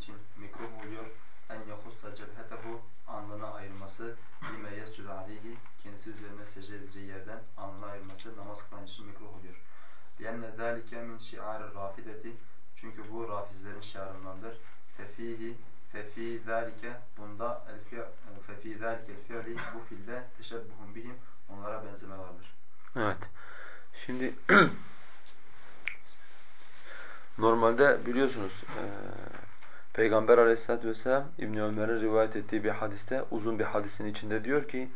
için mekruh oluyor. En yahussa cebhetehu alnını ayırması bime yescudu aleyhi kendisi üzerine secde edeceği yerden alnını ayırması namaz kılan için mekruh oluyor. Lenne zâlike min şi'âr rafideti çünkü bu rafizlerin şiarındandır. Fefihi fefi zâlike bunda fefi zâlike fi'li bu fiilde teşebbuhun bihim onlara benzeme vardır. Evet. Şimdi normalde biliyorsunuz e, Peygamber aleyhissalatu vesselam İbn Ömer'in rivayet ettiği bir hadiste uzun bir hadisin içinde diyor ki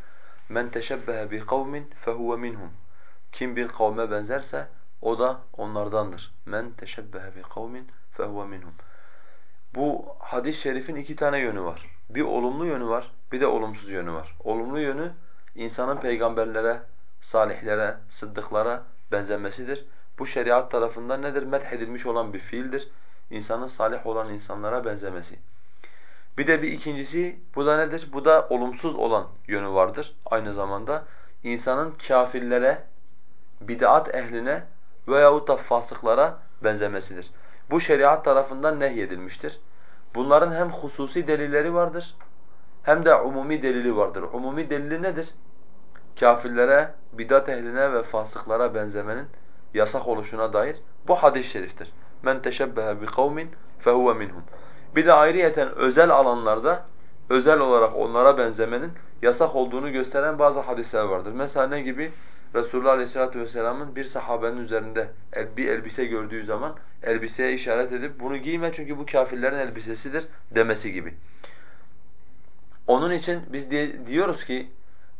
men teşebbehe bi kavmin fehuve minhum. Kim bir kavme benzerse o da onlardandır. Men teşebbehe bi kavmin fehuve minhum. Bu hadis-i şerifin iki tane yönü var. Bir olumlu yönü var, bir de olumsuz yönü var. Olumlu yönü insanın peygamberlere, salihlere, sıddıklara benzemesidir. Bu şeriat tarafından nedir? Methedilmiş olan bir fiildir. İnsanın salih olan insanlara benzemesi. Bir de bir ikincisi, bu da nedir? Bu da olumsuz olan yönü vardır aynı zamanda. insanın kafirlere, bid'at ehline veyahut da fasıklara benzemesidir. Bu şeriat tarafından nehyedilmiştir. Bunların hem hususi delilleri vardır hem de umumi delili vardır. Umumi delili nedir? Kafirlere, bidat ehline ve fasıklara benzemenin yasak oluşuna dair bu hadis-i şeriftir. Men teşebbehe bi kavmin fehuve minhum. Bir de ayrıyeten özel alanlarda özel olarak onlara benzemenin yasak olduğunu gösteren bazı hadisler vardır. Mesela ne gibi? Resulullah Aleyhisselatü Vesselam'ın bir sahabenin üzerinde bir elbise gördüğü zaman elbiseye işaret edip bunu giyme çünkü bu kafirlerin elbisesidir demesi gibi. Onun için biz diyoruz ki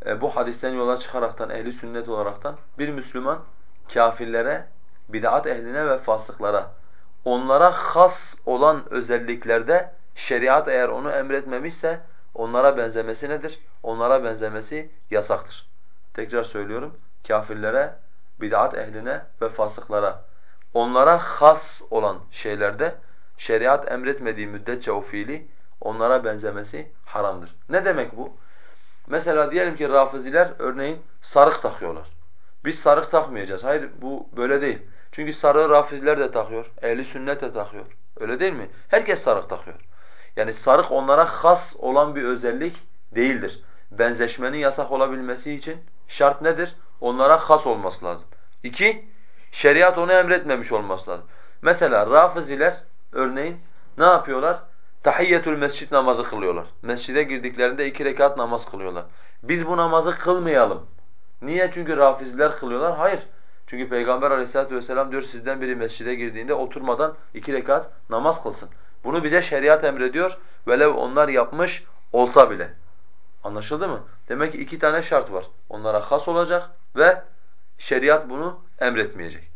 e, bu hadisten yola çıkaraktan ehli sünnet olaraktan bir Müslüman kafirlere, bid'at ehline ve fasıklara onlara has olan özelliklerde şeriat eğer onu emretmemişse onlara benzemesi nedir? Onlara benzemesi yasaktır. Tekrar söylüyorum kafirlere, bid'at ehline ve fasıklara onlara has olan şeylerde şeriat emretmediği müddetçe o fiili onlara benzemesi haramdır. Ne demek bu? Mesela diyelim ki rafiziler örneğin sarık takıyorlar. Biz sarık takmayacağız. Hayır bu böyle değil. Çünkü sarığı rafiziler de takıyor, ehli sünnet de takıyor. Öyle değil mi? Herkes sarık takıyor. Yani sarık onlara has olan bir özellik değildir. Benzeşmenin yasak olabilmesi için şart nedir? onlara has olması lazım. İki, şeriat onu emretmemiş olması lazım. Mesela rafiziler örneğin ne yapıyorlar? Tahiyyetül mescid namazı kılıyorlar. Mescide girdiklerinde iki rekat namaz kılıyorlar. Biz bu namazı kılmayalım. Niye? Çünkü rafiziler kılıyorlar. Hayır. Çünkü Peygamber aleyhissalatu vesselam diyor sizden biri mescide girdiğinde oturmadan iki rekat namaz kılsın. Bunu bize şeriat emrediyor. Velev onlar yapmış olsa bile. Anlaşıldı mı? Demek ki iki tane şart var. Onlara has olacak ve şeriat bunu emretmeyecek.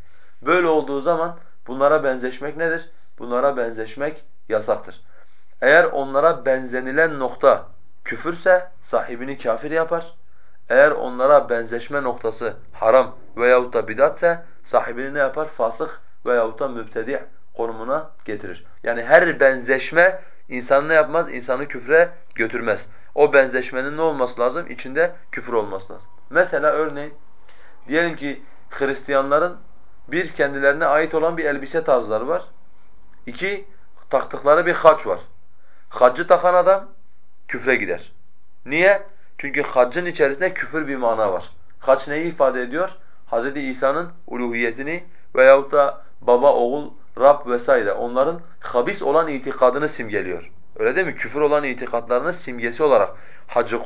Böyle olduğu zaman bunlara benzeşmek nedir? Bunlara benzeşmek yasaktır. Eğer onlara benzenilen nokta küfürse sahibini kafir yapar. Eğer onlara benzeşme noktası haram veyahut da bidatse sahibini ne yapar? Fasık veyahut da mübtedi' konumuna getirir. Yani her benzeşme insanı ne yapmaz? İnsanı küfre götürmez. O benzeşmenin ne olması lazım? İçinde küfür olması lazım. Mesela örneğin diyelim ki Hristiyanların bir kendilerine ait olan bir elbise tarzları var. İki taktıkları bir haç var. Haccı takan adam küfre gider. Niye? Çünkü haccın içerisinde küfür bir mana var. Haç neyi ifade ediyor? Hz. İsa'nın uluhiyetini veyahut da baba, oğul, Rab vesaire onların habis olan itikadını simgeliyor. Öyle değil mi? Küfür olan itikadlarının simgesi olarak hacı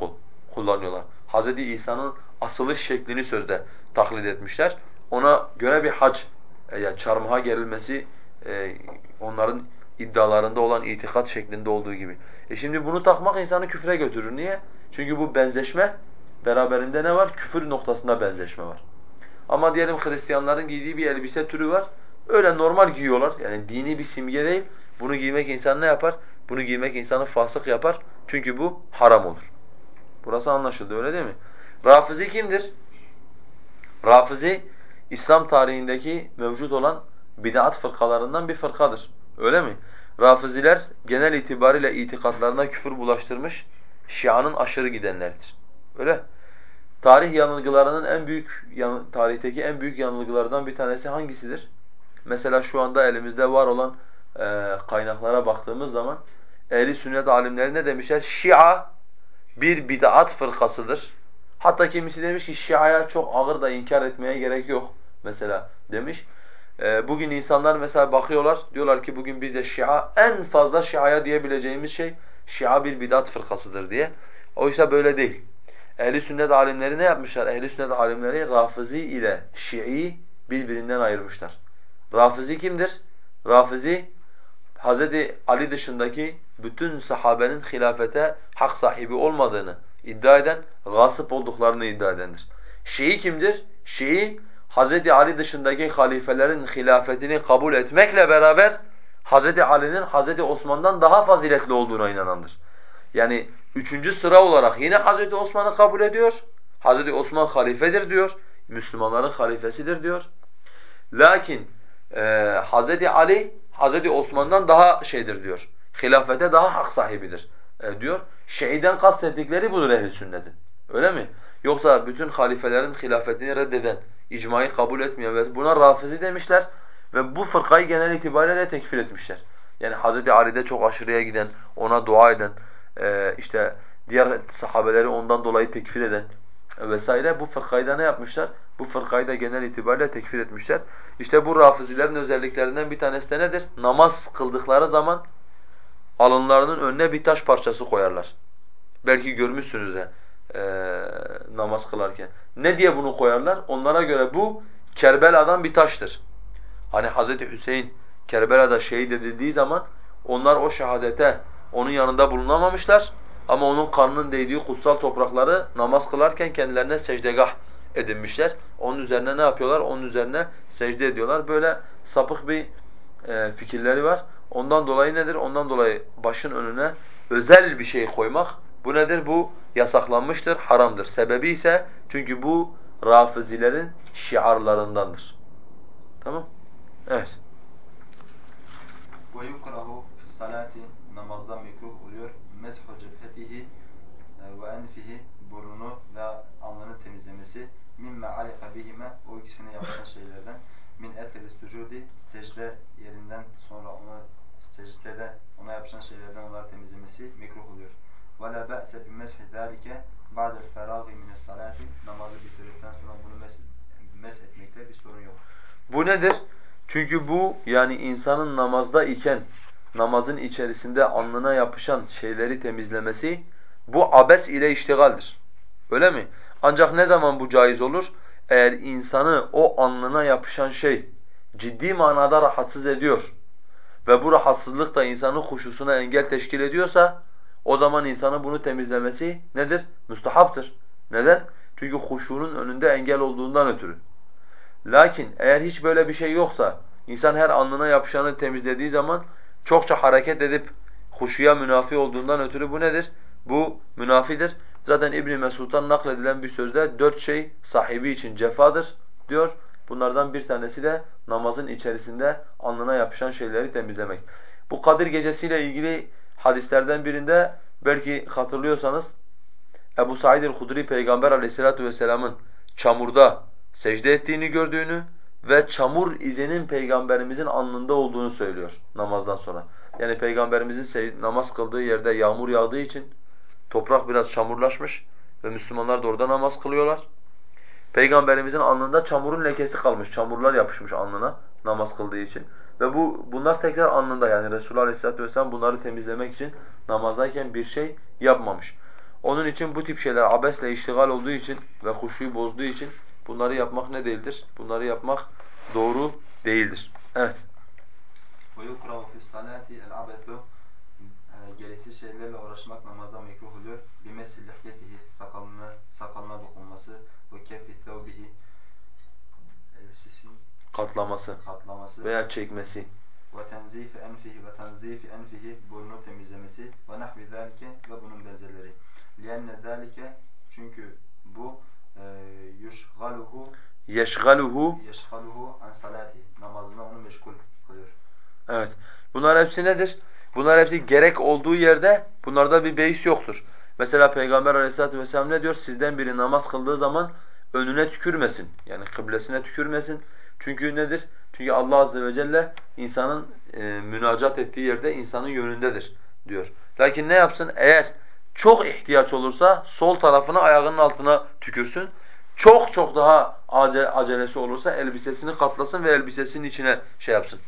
kullanıyorlar. Hz. İsa'nın asılış şeklini sözde taklit etmişler. Ona göre bir hac, e, yani çarmıha gerilmesi e, onların iddialarında olan itikat şeklinde olduğu gibi. E şimdi bunu takmak insanı küfre götürür. Niye? Çünkü bu benzeşme beraberinde ne var? Küfür noktasında benzeşme var. Ama diyelim Hristiyanların giydiği bir elbise türü var. Öyle normal giyiyorlar. Yani dini bir simge değil. Bunu giymek insan ne yapar? Bunu giymek insanı fasık yapar. Çünkü bu haram olur. Burası anlaşıldı öyle değil mi? Rafizi kimdir? Rafizi İslam tarihindeki mevcut olan bid'at fırkalarından bir fırkadır. Öyle mi? Rafiziler genel itibariyle itikatlarına küfür bulaştırmış Şia'nın aşırı gidenlerdir. Öyle. Tarih yanılgılarının en büyük tarihteki en büyük yanılgılardan bir tanesi hangisidir? Mesela şu anda elimizde var olan e, kaynaklara baktığımız zaman ehli sünnet alimleri ne demişler? Şia bir bid'at fırkasıdır. Hatta kimisi demiş ki Şia'ya çok ağır da inkar etmeye gerek yok mesela demiş. E, bugün insanlar mesela bakıyorlar diyorlar ki bugün bizde Şia en fazla Şia'ya diyebileceğimiz şey Şia bir bid'at fırkasıdır diye. Oysa böyle değil. Ehli sünnet alimleri ne yapmışlar? Ehli sünnet alimleri Rafizi ile Şii'yi birbirinden ayırmışlar. Rafizi kimdir? Rafizi Hz. Ali dışındaki bütün sahabenin hilafete hak sahibi olmadığını iddia eden, gasip olduklarını iddia edendir. Şii kimdir? Şii Hz. Ali dışındaki halifelerin hilafetini kabul etmekle beraber Hz. Ali'nin Hz. Osman'dan daha faziletli olduğuna inanandır. Yani üçüncü sıra olarak yine Hz. Osman'ı kabul ediyor. Hz. Osman halifedir diyor. Müslümanların halifesidir diyor. Lakin e, Hz. Ali Hz. Osman'dan daha şeydir diyor. Hilafete daha hak sahibidir e, diyor. Şiiden kastettikleri budur ehl sünnetin. Öyle mi? Yoksa bütün halifelerin hilafetini reddeden, icmayı kabul etmeyen ve buna rafizi demişler ve bu fırkayı genel itibariyle tekfir etmişler. Yani Hz. Ali'de çok aşırıya giden, ona dua eden, e, işte diğer sahabeleri ondan dolayı tekfir eden vesaire bu fırkayı da ne yapmışlar? Bu fırkayı da genel itibariyle tekfir etmişler. İşte bu rafizilerin özelliklerinden bir tanesi de nedir? Namaz kıldıkları zaman alınlarının önüne bir taş parçası koyarlar. Belki görmüşsünüz de e, namaz kılarken. Ne diye bunu koyarlar? Onlara göre bu Kerbela'dan bir taştır. Hani Hz. Hüseyin Kerbela'da şehit edildiği zaman onlar o şehadete onun yanında bulunamamışlar ama onun kanının değdiği kutsal toprakları namaz kılarken kendilerine secdegah edinmişler. Onun üzerine ne yapıyorlar? Onun üzerine secde ediyorlar. Böyle sapık bir e, fikirleri var. Ondan dolayı nedir? Ondan dolayı başın önüne özel bir şey koymak bu nedir? Bu yasaklanmıştır, haramdır. Sebebi ise çünkü bu rafizilerin şiarlarındandır. Tamam? Evet. Ve yukrahu salati namazda mekruh oluyor. Meshu cephetihi e, ve enfihi burnunu ve alnını temizlemesi mimme alika bihime o ikisine yapışan şeylerden min etheri sucudi secde yerinden sonra ona secdede ona yapışan şeylerden onları temizlemesi mekruh oluyor. Ve la ba'se bi meshi zalike ba'del feragi min salati namazı bitirdikten sonra bunu mes, mes etmekte bir sorun yok. Bu nedir? Çünkü bu yani insanın namazda iken namazın içerisinde alnına yapışan şeyleri temizlemesi bu abes ile iştigaldir. Öyle mi? Ancak ne zaman bu caiz olur? Eğer insanı o alnına yapışan şey ciddi manada rahatsız ediyor ve bu rahatsızlık da insanın huşusuna engel teşkil ediyorsa o zaman insanın bunu temizlemesi nedir? Müstahaptır. Neden? Çünkü huşunun önünde engel olduğundan ötürü. Lakin eğer hiç böyle bir şey yoksa insan her alnına yapışanı temizlediği zaman çokça hareket edip huşuya münafi olduğundan ötürü bu nedir? Bu münafidir. Zaten İbn Mesud'dan nakledilen bir sözde dört şey sahibi için cefadır diyor. Bunlardan bir tanesi de namazın içerisinde alnına yapışan şeyleri temizlemek. Bu Kadir gecesiyle ilgili hadislerden birinde belki hatırlıyorsanız Ebu Said el-Hudri Peygamber Aleyhissalatu vesselam'ın çamurda secde ettiğini gördüğünü ve çamur izinin peygamberimizin alnında olduğunu söylüyor namazdan sonra. Yani peygamberimizin namaz kıldığı yerde yağmur yağdığı için toprak biraz çamurlaşmış ve Müslümanlar da orada namaz kılıyorlar. Peygamberimizin alnında çamurun lekesi kalmış, çamurlar yapışmış alnına namaz kıldığı için. Ve bu bunlar tekrar alnında yani Resulullah Aleyhisselatü Vesselam bunları temizlemek için namazdayken bir şey yapmamış. Onun için bu tip şeyler abesle iştigal olduğu için ve huşuyu bozduğu için bunları yapmak ne değildir? Bunları yapmak doğru değildir. Evet. وَيُقْرَوْ فِي الصَّلَاةِ الْعَبَثُ Gereksiz şeylerle uğraşmak namazda mekruh oluyor. بِمَسِ لِحْيَتِهِ Sakalına, sakalına dokunması وَكَفِّ ثَوْبِهِ Elbisesinin katlaması, katlaması veya çekmesi. وَتَنْزِيفِ اَنْفِهِ وَتَنْزِيفِ اَنْفِهِ Burnunu temizlemesi وَنَحْوِ ذَٰلِكَ Ve bunun benzerleri. لِيَنَّ ذَٰلِكَ Çünkü bu yushgaluhu yeşgaluhu yeşgaluhu an salati namazına onu meşgul kılıyor. Evet. Bunlar hepsi nedir? Bunlar hepsi gerek olduğu yerde bunlarda bir beis yoktur. Mesela Peygamber Aleyhisselatü vesselam ne diyor? Sizden biri namaz kıldığı zaman önüne tükürmesin. Yani kıblesine tükürmesin. Çünkü nedir? Çünkü Allah azze ve celle insanın e, münacat ettiği yerde insanın yönündedir diyor. Lakin ne yapsın? Eğer çok ihtiyaç olursa sol tarafını ayağının altına tükürsün. Çok çok daha acelesi olursa elbisesini katlasın ve elbisesinin içine şey yapsın.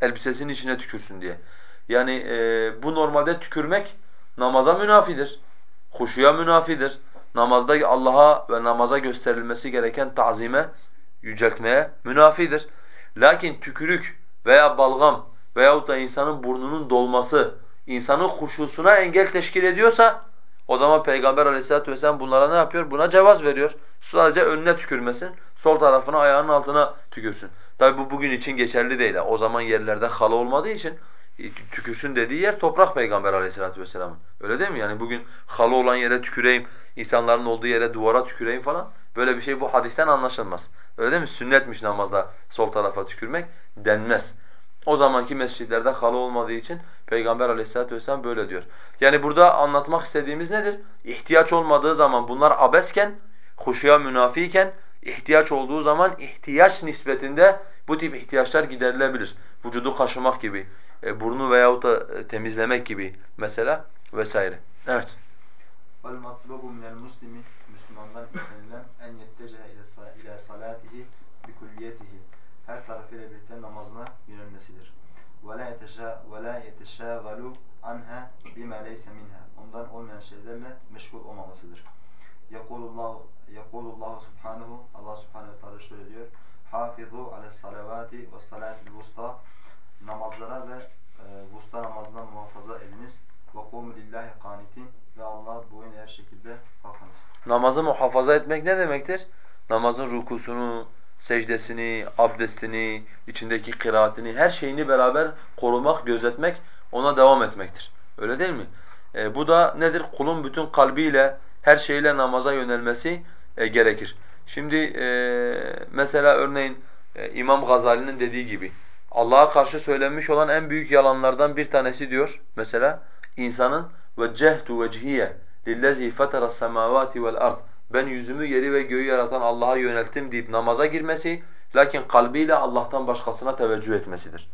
Elbisesinin içine tükürsün diye. Yani e, bu normalde tükürmek namaza münafidir. Huşuya münafidir. Namazda Allah'a ve namaza gösterilmesi gereken tazime, yüceltmeye münafidir. Lakin tükürük veya balgam veyahut da insanın burnunun dolması insanın huşusuna engel teşkil ediyorsa o zaman Peygamber aleyhissalatu vesselam bunlara ne yapıyor? Buna cevaz veriyor. Sadece önüne tükürmesin, sol tarafını ayağının altına tükürsün. Tabi bu bugün için geçerli değil. O zaman yerlerde halı olmadığı için e, tükürsün dediği yer toprak Peygamber aleyhissalatu vesselamın. Öyle değil mi? Yani bugün halı olan yere tüküreyim, insanların olduğu yere duvara tüküreyim falan. Böyle bir şey bu hadisten anlaşılmaz. Öyle değil mi? Sünnetmiş namazda sol tarafa tükürmek denmez. O zamanki mescitlerde halı olmadığı için Peygamber aleyhissalatu vesselam böyle diyor. Yani burada anlatmak istediğimiz nedir? İhtiyaç olmadığı zaman bunlar abesken, huşuya münafiyken, ihtiyaç olduğu zaman ihtiyaç nispetinde bu tip ihtiyaçlar giderilebilir. Vücudu kaşımak gibi, e, burnu veyahut da e, temizlemek gibi mesela vesaire. Evet. وَالْمَطْلُبُ مِنَ الْمُسْلِمِ Müslümandan istenilen en yettecehe ile salatihi bi kulliyetihi her tarafıyla birlikte namazına yönelmesidir. وَلَا يَتَشَاغَلُ عَنْهَا بِمَا لَيْسَ مِنْهَا Ondan olmayan şeylerle meşgul olmamasıdır. يَقُولُ اللّٰهُ سُبْحَانَهُ Allah subhanehu ve teala şöyle diyor. حَافِظُوا عَلَى الصَّلَوَاتِ وَالصَّلَاةِ الْوُسْطَى Namazlara ve e, vusta namazına muhafaza ediniz. وَقُومُ لِلّٰهِ قَانِتِينَ Ve Allah boyun eğer şekilde kalkınız. Namazı muhafaza etmek ne demektir? Namazın rukusunu, secdesini, abdestini, içindeki kıraatini, her şeyini beraber korumak, gözetmek, ona devam etmektir. Öyle değil mi? E, bu da nedir? Kulun bütün kalbiyle, her şeyle namaza yönelmesi e, gerekir. Şimdi e, mesela örneğin e, İmam Gazali'nin dediği gibi Allah'a karşı söylenmiş olan en büyük yalanlardan bir tanesi diyor mesela insanın وَجَّهْتُ وَجْهِيَ لِلَّذ۪ي فَتَرَ السَّمَاوَاتِ وَالْأَرْضِ ben yüzümü yeri ve göğü yaratan Allah'a yönelttim deyip namaza girmesi, lakin kalbiyle Allah'tan başkasına teveccüh etmesidir.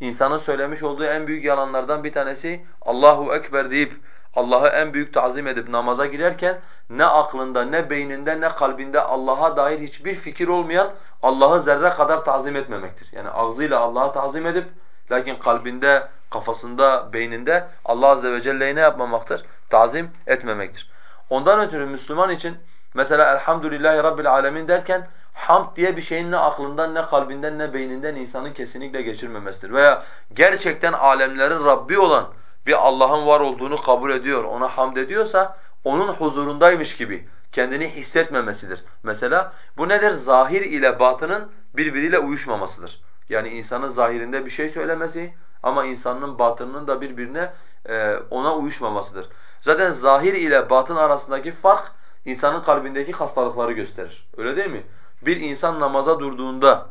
İnsanın söylemiş olduğu en büyük yalanlardan bir tanesi Allahu Ekber deyip Allah'ı en büyük tazim edip namaza girerken ne aklında, ne beyninde, ne kalbinde Allah'a dair hiçbir fikir olmayan Allah'ı zerre kadar tazim etmemektir. Yani ağzıyla Allah'a tazim edip lakin kalbinde, kafasında, beyninde Allah azze ve celle'yi ne yapmamaktır? Tazim etmemektir. Ondan ötürü Müslüman için Mesela elhamdülillahi rabbil alemin derken hamd diye bir şeyin ne aklından ne kalbinden ne beyninden insanın kesinlikle geçirmemesidir. Veya gerçekten alemlerin Rabbi olan bir Allah'ın var olduğunu kabul ediyor, ona hamd ediyorsa onun huzurundaymış gibi kendini hissetmemesidir. Mesela bu nedir? Zahir ile batının birbiriyle uyuşmamasıdır. Yani insanın zahirinde bir şey söylemesi ama insanın batınının da birbirine e, ona uyuşmamasıdır. Zaten zahir ile batın arasındaki fark insanın kalbindeki hastalıkları gösterir. Öyle değil mi? Bir insan namaza durduğunda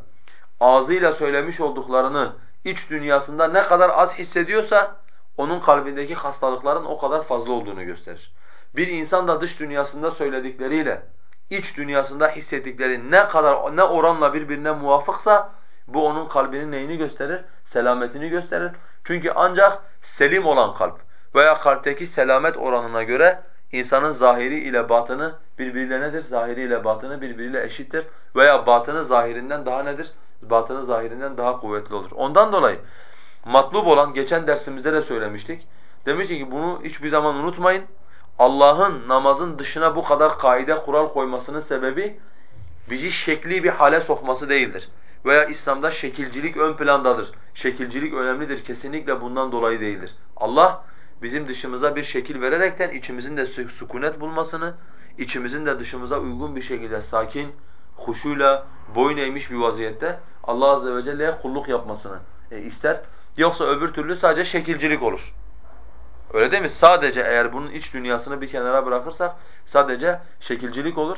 ağzıyla söylemiş olduklarını iç dünyasında ne kadar az hissediyorsa onun kalbindeki hastalıkların o kadar fazla olduğunu gösterir. Bir insan da dış dünyasında söyledikleriyle iç dünyasında hissettikleri ne kadar ne oranla birbirine muvafıksa bu onun kalbinin neyini gösterir? Selametini gösterir. Çünkü ancak selim olan kalp veya kalpteki selamet oranına göre İnsanın zahiri ile batını birbiriyle nedir? Zahiri ile batını birbiriyle eşittir. Veya batını zahirinden daha nedir? Batını zahirinden daha kuvvetli olur. Ondan dolayı matlub olan, geçen dersimizde de söylemiştik. Demiştik ki bunu hiçbir zaman unutmayın. Allah'ın namazın dışına bu kadar kaide kural koymasının sebebi bizi şekli bir hale sokması değildir. Veya İslam'da şekilcilik ön plandadır. Şekilcilik önemlidir. Kesinlikle bundan dolayı değildir. Allah bizim dışımıza bir şekil vererekten içimizin de sükunet bulmasını, içimizin de dışımıza uygun bir şekilde sakin, huşuyla, boyun eğmiş bir vaziyette Allah azze ve celle'ye kulluk yapmasını e, ister. Yoksa öbür türlü sadece şekilcilik olur. Öyle değil mi? Sadece eğer bunun iç dünyasını bir kenara bırakırsak sadece şekilcilik olur.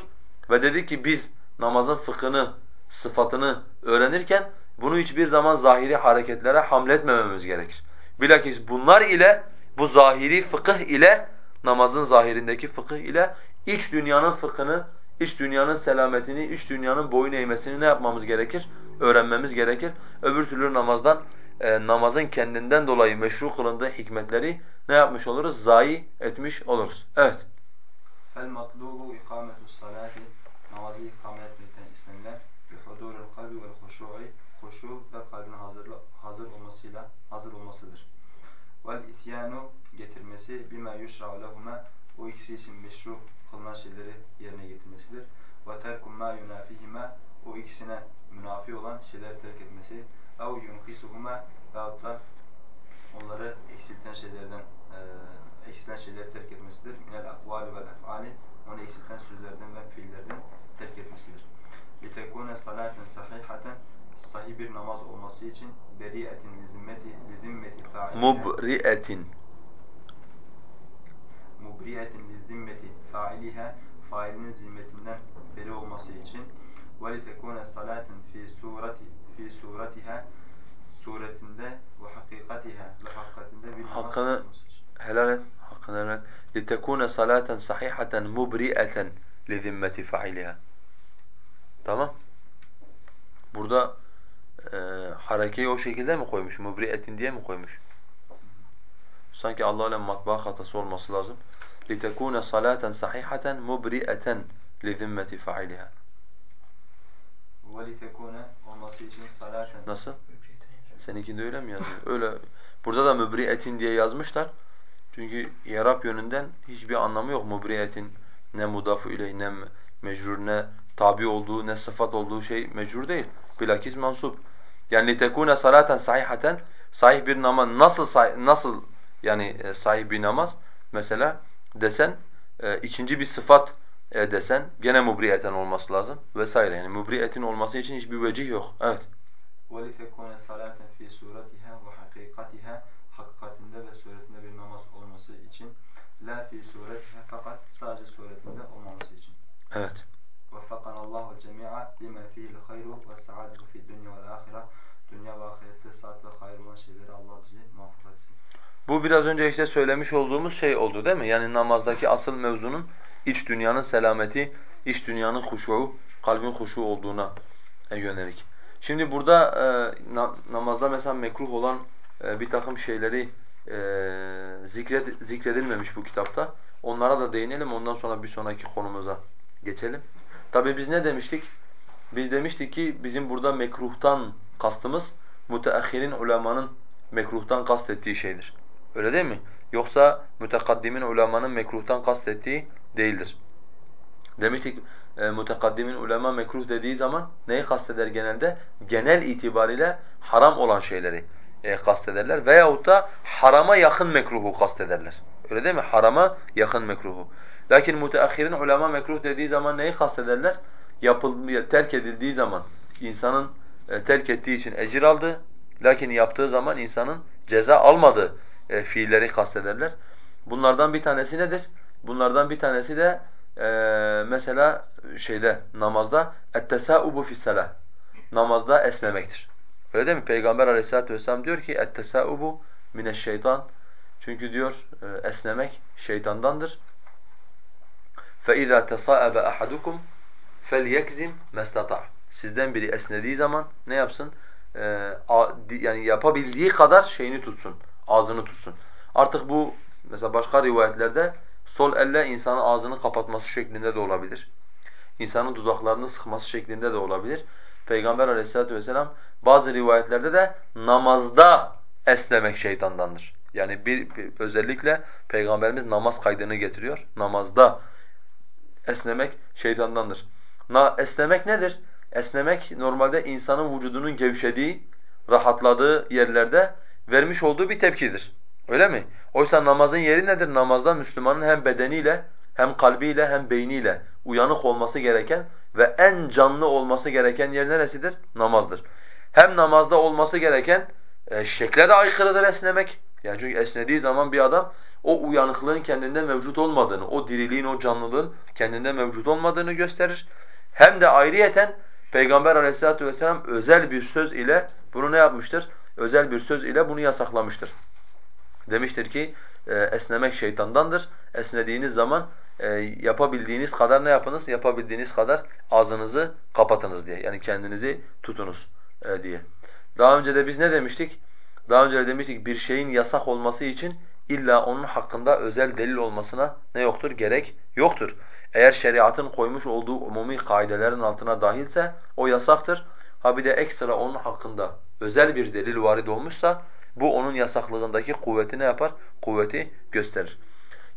Ve dedi ki biz namazın fıkhını, sıfatını öğrenirken bunu hiçbir zaman zahiri hareketlere hamletmememiz gerekir. Bilakis bunlar ile bu zahiri fıkıh ile namazın zahirindeki fıkıh ile iç dünyanın fıkhını, iç dünyanın selametini, iç dünyanın boyun eğmesini ne yapmamız gerekir? Öğrenmemiz gerekir. Öbür türlü namazdan e, namazın kendinden dolayı meşru kılındığı hikmetleri ne yapmış oluruz? Zayi etmiş oluruz. Evet. El matlubu ikametus salati namazı ikame etmekten istenilen bi hudurul kalbi vel huşu'i huşu ve kalbin hazır, hazır olmasıyla hazır olmasıdır vel isyanu getirmesi bima yusra lehuma o ikisi için meşru kılınan şeyleri yerine getirmesidir. Ve terkum ma yunafihima o ikisine münafi olan şeyler terk etmesi. Ev yunhisuhuma veyahut da onları eksilten şeylerden e, eksilen şeyleri terk etmesidir. Minel akvali vel ef'ali onu eksilten sözlerden ve fiillerden terk etmesidir. Litekune salaten sahihaten Sahih bir namaz olması için beriyetin lizimmeti lizimmeti failiha Mubri'etin mubriyetin lizimmeti failiha failinin zimmetinden beri olması için ve litekune salaten fi surati fi suratiha suretinde ve hakikatiha ve hakikatinde bir namaz Hakkını olması için. helal et. Hakkını helal et. لِتَكُونَ صَلَاةً صَحِيحَةً مُبْرِئَةً لِذِمَّةِ فَعِلِهَا Tamam. Burada e, harekeyi o şekilde mi koymuş? Mubri'etin diye mi koymuş? Sanki Allah alem matbaa hatası olması lazım. لِتَكُونَ صَلَاةً صَحِيحَةً مُبْرِئَةً لِذِمَّةِ فَعِلِهَا Ve litekune olması için salaten Nasıl? Seninkinde öyle mi yazıyor? Öyle. Burada da mübri'etin diye yazmışlar. Çünkü yarap yönünden hiçbir anlamı yok mübri'etin. Ne mudafu iley, ne mecrur, ne tabi olduğu, ne sıfat olduğu şey mecrur değil. Bilakis mansup. Yani litekune salaten sahihaten sahih bir namaz nasıl sahih, nasıl yani e, sahih bir namaz mesela desen e, ikinci bir sıfat e, desen gene mubri'eten olması lazım vesaire. Yani mubri'etin olması için hiçbir vecih yok. Evet. وَلِتَكُونَ صَلَاةً فِي سُورَتِهَا وَحَقِيقَتِهَا Hakikatinde ve suretinde bir namaz olması için la fi suretiha fakat sadece suretinde olmaması için. Evet. Vaffakana Allahu cemi'a lima fihi'l hayru ve saadet fi'd dunya. Dünya ve ahirette saat ve hayır olan şeyleri Allah bizi muvaffak etsin. Bu biraz önce işte söylemiş olduğumuz şey oldu değil mi? Yani namazdaki asıl mevzunun iç dünyanın selameti, iç dünyanın huşu, kalbin huşu olduğuna e, yönelik. Şimdi burada e, na namazda mesela mekruh olan e, bir takım şeyleri e, zikred zikredilmemiş bu kitapta. Onlara da değinelim ondan sonra bir sonraki konumuza geçelim. Tabi biz ne demiştik? Biz demiştik ki bizim burada mekruhtan kastımız müteahhirin ulemanın mekruhtan kastettiği şeydir. Öyle değil mi? Yoksa mütekaddimin ulemanın mekruhtan kastettiği değildir. Demiştik e, mütekaddimin ulema mekruh dediği zaman neyi kasteder genelde? Genel itibariyle haram olan şeyleri e, kastederler veyahut da harama yakın mekruhu kastederler. Öyle değil mi? Harama yakın mekruhu. Lakin müteahhirin ulema mekruh dediği zaman neyi kastederler? Yapıl, terk edildiği zaman insanın e, terk ettiği için ecir aldı. Lakin yaptığı zaman insanın ceza almadığı e, fiilleri kastederler. Bunlardan bir tanesi nedir? Bunlardan bir tanesi de e, mesela şeyde namazda ettesaubu fissalah. Namazda esnemektir. Öyle değil mi? Peygamber Aleyhisselatü vesselam diyor ki ettesaubu mineşşeytan. Çünkü diyor e, esnemek şeytandandır. فَاِذَا تَصَاءَبَ أَحَدُكُمْ فَلْيَكْزِمْ مَسْتَطَعْ Sizden biri esnediği zaman ne yapsın? Ee, yani yapabildiği kadar şeyini tutsun, ağzını tutsun. Artık bu mesela başka rivayetlerde sol elle insanın ağzını kapatması şeklinde de olabilir. İnsanın dudaklarını sıkması şeklinde de olabilir. Peygamber aleyhissalatu vesselam bazı rivayetlerde de namazda esnemek şeytandandır. Yani bir, bir özellikle Peygamberimiz namaz kaydını getiriyor. Namazda esnemek şeytandandır. Na, esnemek nedir? Esnemek normalde insanın vücudunun gevşediği, rahatladığı yerlerde vermiş olduğu bir tepkidir. Öyle mi? Oysa namazın yeri nedir? Namazda Müslümanın hem bedeniyle, hem kalbiyle, hem beyniyle uyanık olması gereken ve en canlı olması gereken yer neresidir? Namazdır. Hem namazda olması gereken e, şekle de aykırıdır esnemek. Yani çünkü esnediği zaman bir adam o uyanıklığın kendinde mevcut olmadığını, o diriliğin, o canlılığın kendinde mevcut olmadığını gösterir. Hem de ayrıyeten Peygamber aleyhissalatu vesselam özel bir söz ile bunu ne yapmıştır? Özel bir söz ile bunu yasaklamıştır. Demiştir ki e, esnemek şeytandandır. Esnediğiniz zaman e, yapabildiğiniz kadar ne yapınız? Yapabildiğiniz kadar ağzınızı kapatınız diye. Yani kendinizi tutunuz e, diye. Daha önce de biz ne demiştik? Daha önce de demiştik bir şeyin yasak olması için illa onun hakkında özel delil olmasına ne yoktur? Gerek yoktur. Eğer şeriatın koymuş olduğu umumi kaidelerin altına dahilse o yasaktır. Ha bir de ekstra onun hakkında özel bir delil varid olmuşsa bu onun yasaklığındaki kuvveti ne yapar? Kuvveti gösterir.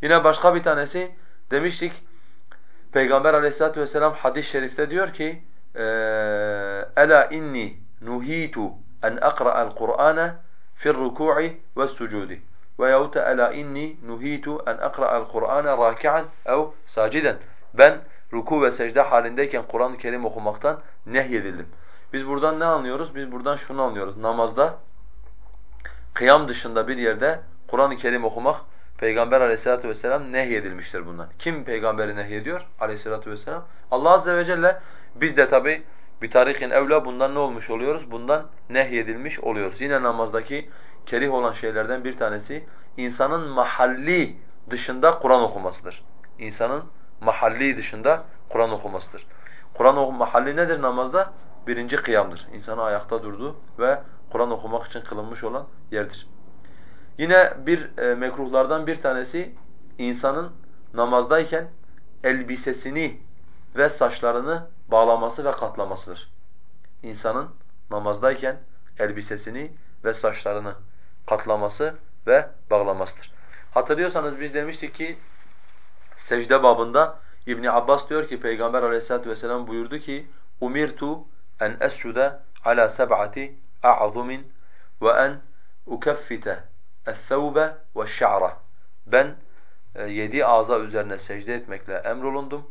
Yine başka bir tanesi demiştik Peygamber aleyhissalatu vesselam hadis-i şerifte diyor ki ela inni nuhitu en akra'al Kur'ana fi'r ruku'i ve's sucudi veyahut da ela inni nuhitu en akra'al Kur'ana raki'an ev saciden. Ben ruku ve secde halindeyken Kur'an-ı Kerim okumaktan nehyedildim. Biz buradan ne anlıyoruz? Biz buradan şunu anlıyoruz. Namazda kıyam dışında bir yerde Kur'an-ı Kerim okumak Peygamber aleyhissalatu vesselam nehyedilmiştir bundan. Kim peygamberi nehyediyor aleyhissalatu vesselam? Allah azze ve celle biz de tabi bir tarihin evla bundan ne olmuş oluyoruz? Bundan nehyedilmiş oluyoruz. Yine namazdaki kerih olan şeylerden bir tanesi insanın mahalli dışında Kur'an okumasıdır. İnsanın mahalli dışında Kur'an okumasıdır. Kur'an oku mahalli nedir namazda? Birinci kıyamdır. İnsanın ayakta durduğu ve Kur'an okumak için kılınmış olan yerdir. Yine bir e, mekruhlardan bir tanesi insanın namazdayken elbisesini ve saçlarını bağlaması ve katlamasıdır. İnsanın namazdayken elbisesini ve saçlarını katlaması ve bağlamasıdır. Hatırlıyorsanız biz demiştik ki secde babında İbn Abbas diyor ki Peygamber Aleyhissalatu vesselam buyurdu ki: "Umirtu en escuda ala seb'ati a'zumin ve en ukaffite es-sevbe ve'ş-şa'ra." Ben e, yedi ağza üzerine secde etmekle emrolundum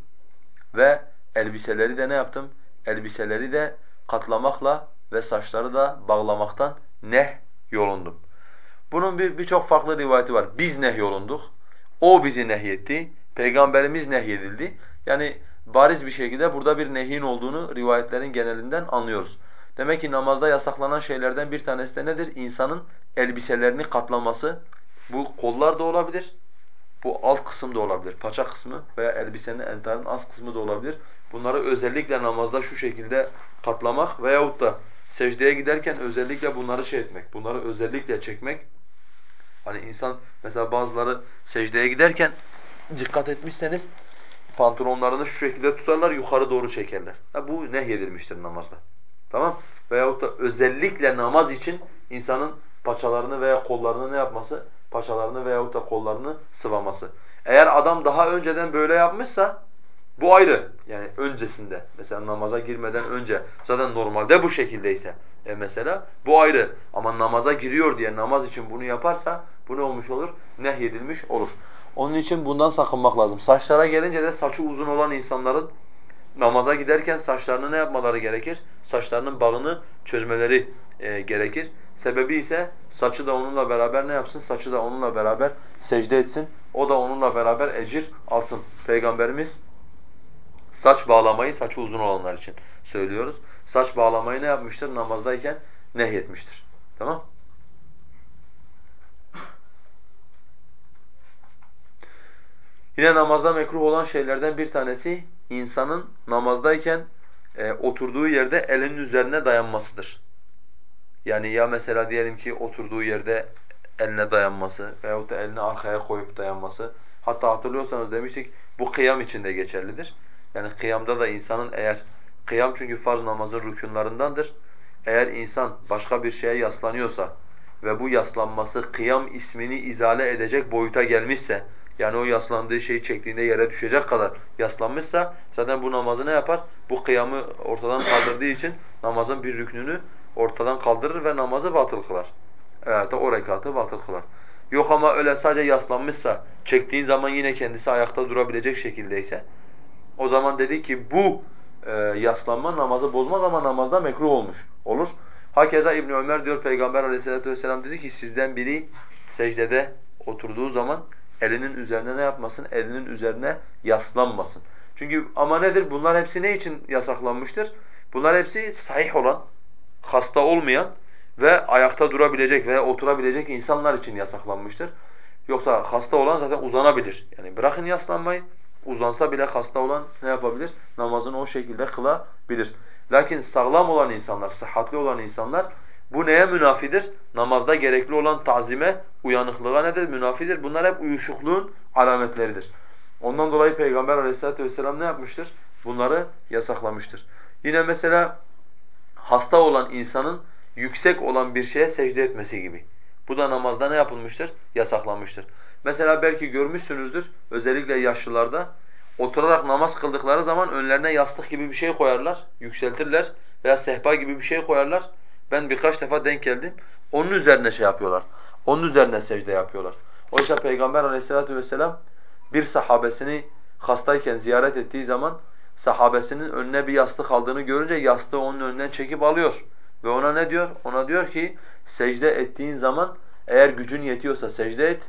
ve elbiseleri de ne yaptım? Elbiseleri de katlamakla ve saçları da bağlamaktan neh yolundum. Bunun bir birçok farklı rivayeti var. Biz neh yolunduk. O bizi nehyetti. Peygamberimiz nehyedildi. Yani bariz bir şekilde burada bir nehin olduğunu rivayetlerin genelinden anlıyoruz. Demek ki namazda yasaklanan şeylerden bir tanesi de nedir? İnsanın elbiselerini katlaması. Bu kollar da olabilir, bu alt kısım da olabilir. Paça kısmı veya elbisenin entarın alt kısmı da olabilir. Bunları özellikle namazda şu şekilde katlamak veyahut da secdeye giderken özellikle bunları şey etmek, bunları özellikle çekmek. Hani insan mesela bazıları secdeye giderken dikkat etmişseniz pantolonlarını şu şekilde tutarlar, yukarı doğru çekerler. Ha, bu nehyedilmiştir namazda. Tamam? Veyahut da özellikle namaz için insanın paçalarını veya kollarını ne yapması? Paçalarını veyahut da kollarını sıvaması. Eğer adam daha önceden böyle yapmışsa bu ayrı. Yani öncesinde mesela namaza girmeden önce zaten normalde bu şekildeyse e mesela bu ayrı. Ama namaza giriyor diye namaz için bunu yaparsa bu ne olmuş olur? Nehyedilmiş olur. Onun için bundan sakınmak lazım. Saçlara gelince de saçı uzun olan insanların namaza giderken saçlarını ne yapmaları gerekir? Saçlarının bağını çözmeleri e, gerekir. Sebebi ise saçı da onunla beraber ne yapsın? Saçı da onunla beraber secde etsin. O da onunla beraber ecir alsın. Peygamberimiz saç bağlamayı saçı uzun olanlar için söylüyoruz. Saç bağlamayı ne yapmıştır? Namazdayken nehyetmiştir. Tamam? Yine namazda mekruh olan şeylerden bir tanesi insanın namazdayken e, oturduğu yerde elinin üzerine dayanmasıdır. Yani ya mesela diyelim ki oturduğu yerde eline dayanması veyahut da elini arkaya koyup dayanması. Hatta hatırlıyorsanız demiştik bu kıyam için de geçerlidir. Yani kıyamda da insanın eğer kıyam çünkü farz namazın rükünlerinden Eğer insan başka bir şeye yaslanıyorsa ve bu yaslanması kıyam ismini izale edecek boyuta gelmişse yani o yaslandığı şeyi çektiğinde yere düşecek kadar yaslanmışsa zaten bu namazı ne yapar? Bu kıyamı ortadan kaldırdığı için namazın bir rüknünü ortadan kaldırır ve namazı batıl kılar. Evet o rekatı batıl kılar. Yok ama öyle sadece yaslanmışsa, çektiğin zaman yine kendisi ayakta durabilecek şekildeyse o zaman dedi ki bu e, yaslanma namazı bozmaz ama namazda mekruh olmuş olur. Hakeza İbn Ömer diyor Peygamber Aleyhisselatü vesselam dedi ki sizden biri secdede oturduğu zaman elinin üzerine ne yapmasın? Elinin üzerine yaslanmasın. Çünkü ama nedir? Bunlar hepsi ne için yasaklanmıştır? Bunlar hepsi sahih olan, hasta olmayan ve ayakta durabilecek veya oturabilecek insanlar için yasaklanmıştır. Yoksa hasta olan zaten uzanabilir. Yani bırakın yaslanmayı, uzansa bile hasta olan ne yapabilir? Namazını o şekilde kılabilir. Lakin sağlam olan insanlar, sıhhatli olan insanlar bu neye münafidir? Namazda gerekli olan tazime, uyanıklığa nedir? Münafidir. Bunlar hep uyuşukluğun alametleridir. Ondan dolayı Peygamber aleyhissalatu vesselam ne yapmıştır? Bunları yasaklamıştır. Yine mesela hasta olan insanın yüksek olan bir şeye secde etmesi gibi. Bu da namazda ne yapılmıştır? Yasaklanmıştır. Mesela belki görmüşsünüzdür özellikle yaşlılarda oturarak namaz kıldıkları zaman önlerine yastık gibi bir şey koyarlar, yükseltirler veya sehpa gibi bir şey koyarlar. Ben birkaç defa denk geldim. Onun üzerine şey yapıyorlar. Onun üzerine secde yapıyorlar. Oysa Peygamber aleyhissalatu vesselam bir sahabesini hastayken ziyaret ettiği zaman sahabesinin önüne bir yastık aldığını görünce yastığı onun önünden çekip alıyor. Ve ona ne diyor? Ona diyor ki secde ettiğin zaman eğer gücün yetiyorsa secde et,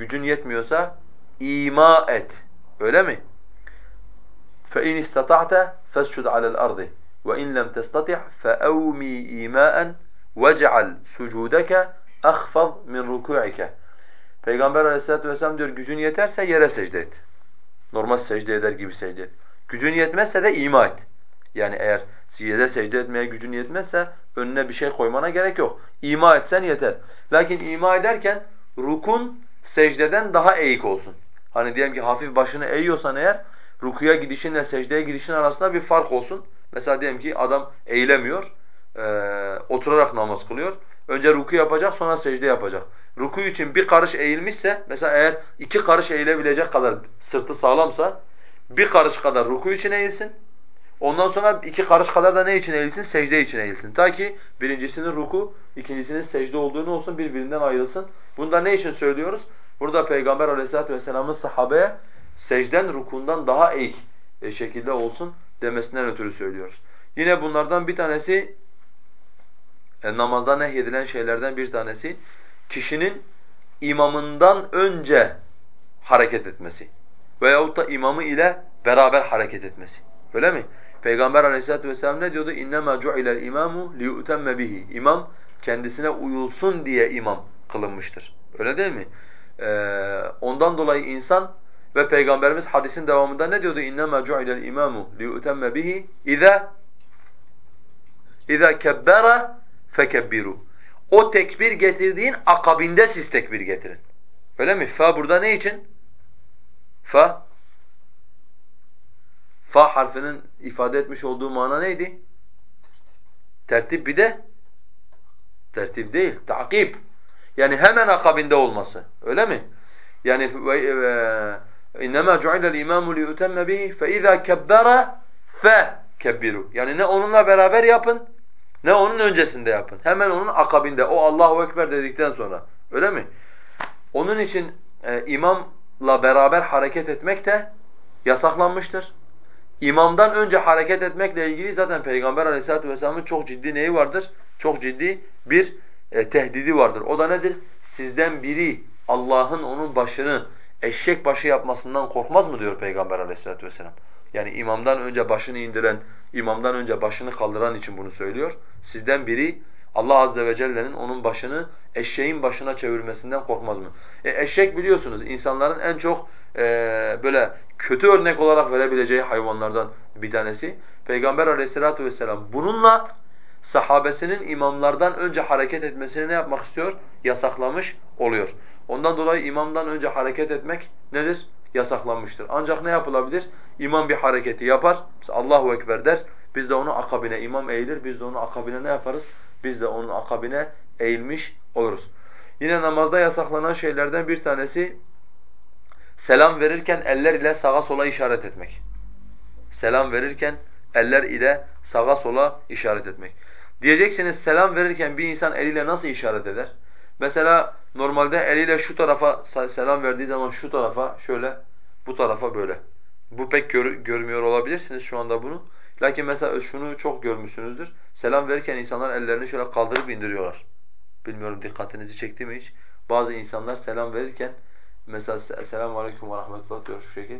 gücün yetmiyorsa ima et. Öyle mi? فَاِنْ اِسْتَطَعْتَ فَاسْجُدْ عَلَى الْأَرْضِ وَاِنْ لَمْ تَسْتَطِعْ فَاَوْمِي اِيمَاءً وَجْعَلْ سُجُودَكَ اَخْفَضْ مِنْ رُكُوعِكَ Peygamber aleyhissalatu vesselam diyor gücün yeterse yere secde et. Normal secde eder gibi secde et. Gücün yetmezse de ima et. Yani eğer yere secde etmeye gücün yetmezse önüne bir şey koymana gerek yok. İma etsen yeter. Lakin ima ederken rukun secdeden daha eğik olsun. Hani diyelim ki hafif başını eğiyorsan eğer rukuya gidişinle secdeye gidişin arasında bir fark olsun. Mesela diyelim ki adam eğilemiyor, e, oturarak namaz kılıyor. Önce ruku yapacak sonra secde yapacak. Ruku için bir karış eğilmişse mesela eğer iki karış eğilebilecek kadar sırtı sağlamsa bir karış kadar ruku için eğilsin. Ondan sonra iki karış kadar da ne için eğilsin? Secde için eğilsin. Ta ki birincisinin ruku, ikincisinin secde olduğunu olsun birbirinden ayrılsın. Bunu da ne için söylüyoruz? Burada Peygamber aleyhissalatu vesselamın sahabeye secden rukundan daha eğik e, şekilde olsun demesinden ötürü söylüyoruz. Yine bunlardan bir tanesi e, namazda nehyedilen şeylerden bir tanesi kişinin imamından önce hareket etmesi veyahut da imamı ile beraber hareket etmesi. Öyle mi? Peygamber aleyhissalatu vesselam ne diyordu? اِنَّمَا جُعِلَ الْاِمَامُ لِيُؤْتَمَّ bihi. İmam kendisine uyulsun diye imam kılınmıştır. Öyle değil mi? Ee, ondan dolayı insan ve Peygamberimiz hadisin devamında ne diyordu? اِنَّمَا جُعِلَ الْاِمَامُ لِيُؤْتَمَّ bihi اِذَا اِذَا كَبَّرَ فَكَبِّرُوا O tekbir getirdiğin akabinde siz tekbir getirin. Öyle mi? Fa burada ne için? Fa Fa harfinin ifade etmiş olduğu mana neydi? Tertip bir de tertip değil, takip. Yani hemen akabinde olması. Öyle mi? Yani اِنَّمَا جُعِلَ الْاِمَامُ لِيُتَمَّ بِهِ فَاِذَا كَبَّرَ فَكَبِّرُوا Yani ne onunla beraber yapın, ne onun öncesinde yapın. Hemen onun akabinde, o Allahu Ekber dedikten sonra. Öyle mi? Onun için e, imamla beraber hareket etmek de yasaklanmıştır. İmamdan önce hareket etmekle ilgili zaten Peygamber Aleyhisselatü vesselamın çok ciddi neyi vardır? Çok ciddi bir e, tehdidi vardır. O da nedir? Sizden biri Allah'ın onun başını eşek başı yapmasından korkmaz mı diyor Peygamber Aleyhisselatü vesselam. Yani imamdan önce başını indiren, imamdan önce başını kaldıran için bunu söylüyor. Sizden biri Allah azze ve celle'nin onun başını eşeğin başına çevirmesinden korkmaz mı? E, eşek biliyorsunuz insanların en çok e, böyle kötü örnek olarak verebileceği hayvanlardan bir tanesi. Peygamber aleyhissalatu vesselam bununla sahabesinin imamlardan önce hareket etmesini ne yapmak istiyor? Yasaklamış oluyor. Ondan dolayı imamdan önce hareket etmek nedir? Yasaklanmıştır. Ancak ne yapılabilir? İmam bir hareketi yapar, Allahu Ekber der. Biz de onu akabine, imam eğilir, biz de onu akabine ne yaparız? Biz de onun akabine eğilmiş oluruz. Yine namazda yasaklanan şeylerden bir tanesi selam verirken eller ile sağa sola işaret etmek. Selam verirken eller ile sağa sola işaret etmek. Diyeceksiniz selam verirken bir insan eliyle nasıl işaret eder? Mesela normalde eliyle şu tarafa selam verdiği zaman şu tarafa şöyle, bu tarafa böyle. Bu pek gör, görmüyor olabilirsiniz şu anda bunu. Lakin mesela şunu çok görmüşsünüzdür. Selam verirken insanlar ellerini şöyle kaldırıp indiriyorlar. Bilmiyorum dikkatinizi çekti mi hiç? Bazı insanlar selam verirken mesela selamun aleyküm ve rahmetullah diyor şu şekil.